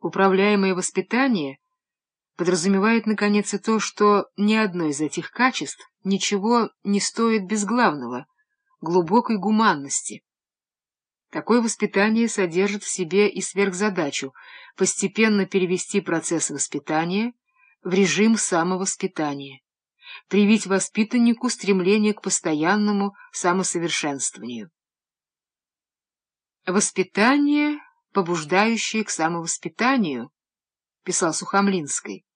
Управляемое воспитание подразумевает, наконец, и то, что ни одно из этих качеств ничего не стоит без главного — глубокой гуманности. Такое воспитание содержит в себе и сверхзадачу постепенно перевести процесс воспитания в режим самовоспитания, привить воспитаннику стремление к постоянному самосовершенствованию. Воспитание, побуждающее к самовоспитанию, писал Сухомлинский,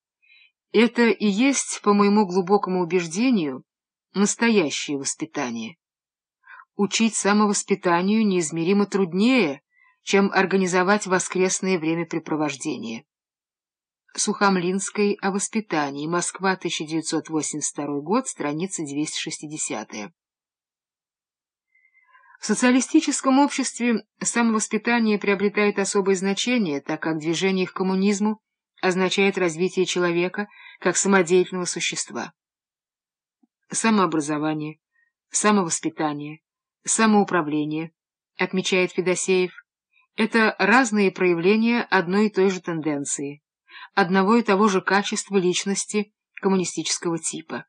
это и есть, по моему глубокому убеждению, настоящее воспитание. Учить самовоспитанию неизмеримо труднее, чем организовать воскресное времяпрепровождение. Сухомлинской о воспитании. Москва, 1982 год, страница 260. В социалистическом обществе самовоспитание приобретает особое значение, так как движение к коммунизму означает развитие человека как самодеятельного существа. Самообразование, самовоспитание, самоуправление, отмечает Федосеев, это разные проявления одной и той же тенденции, одного и того же качества личности коммунистического типа.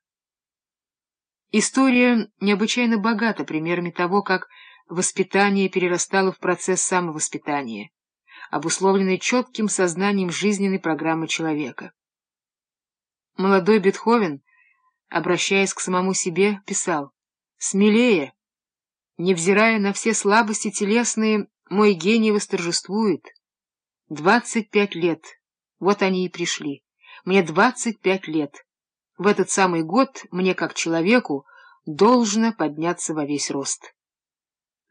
История необычайно богата примерами того, как воспитание перерастало в процесс самовоспитания, обусловленный четким сознанием жизненной программы человека. Молодой Бетховен, обращаясь к самому себе, писал «Смелее! Невзирая на все слабости телесные, мой гений восторжествует. Двадцать пять лет, вот они и пришли. Мне двадцать пять лет». В этот самый год мне, как человеку, должно подняться во весь рост.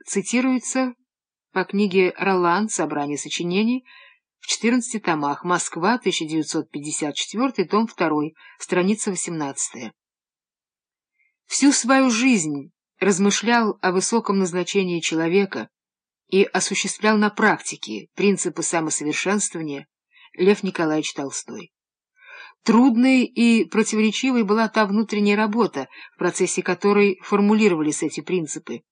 Цитируется по книге «Ролан. Собрание сочинений» в 14 томах. Москва, 1954, том 2, страница 18. Всю свою жизнь размышлял о высоком назначении человека и осуществлял на практике принципы самосовершенствования Лев Николаевич Толстой. Трудной и противоречивой была та внутренняя работа, в процессе которой формулировались эти принципы,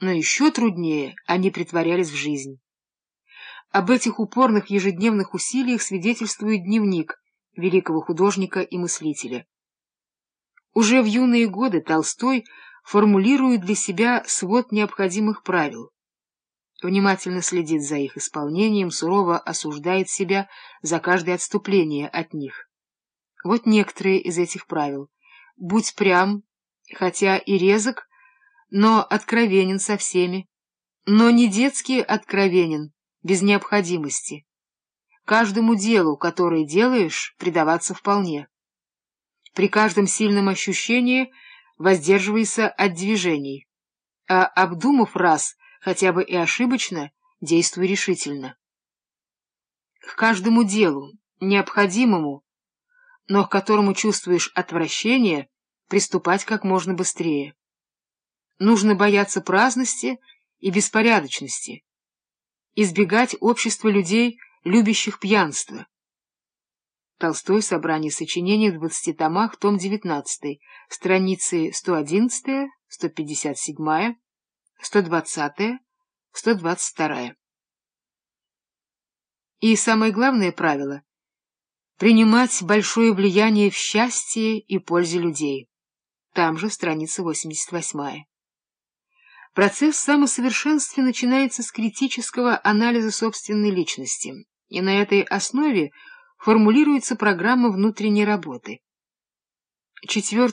но еще труднее они притворялись в жизнь. Об этих упорных ежедневных усилиях свидетельствует дневник великого художника и мыслителя. Уже в юные годы Толстой формулирует для себя свод необходимых правил. Внимательно следит за их исполнением, сурово осуждает себя за каждое отступление от них. Вот некоторые из этих правил. Будь прям, хотя и резок, но откровенен со всеми. Но не детски откровенен, без необходимости. Каждому делу, которое делаешь, предаваться вполне. При каждом сильном ощущении воздерживайся от движений, а, обдумав раз, хотя бы и ошибочно, действуй решительно. К каждому делу, необходимому, но к которому чувствуешь отвращение, приступать как можно быстрее. Нужно бояться праздности и беспорядочности, избегать общества людей, любящих пьянство. Толстой. Собрание сочинений в 20 томах, том 19, страницы 111, 157, 120, 122. И самое главное правило принимать большое влияние в счастье и пользе людей. Там же страница 88. Процесс самосовершенствия начинается с критического анализа собственной личности, и на этой основе формулируется программа внутренней работы. 4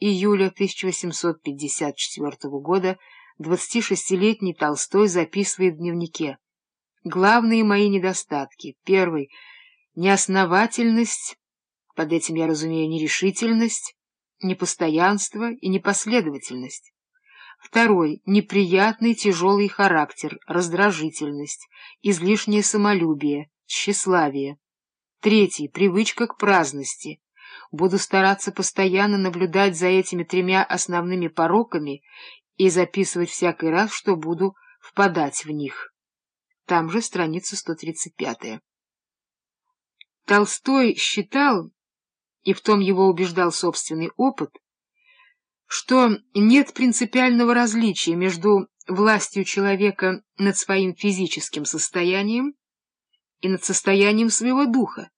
июля 1854 года 26-летний Толстой записывает в дневнике «Главные мои недостатки. Первый — неосновательность, под этим я разумею нерешительность, непостоянство и непоследовательность. Второй — неприятный тяжелый характер, раздражительность, излишнее самолюбие, тщеславие. Третий — привычка к праздности. Буду стараться постоянно наблюдать за этими тремя основными пороками и записывать всякий раз, что буду впадать в них. Там же страница 135. Толстой считал, и в том его убеждал собственный опыт, что нет принципиального различия между властью человека над своим физическим состоянием и над состоянием своего духа.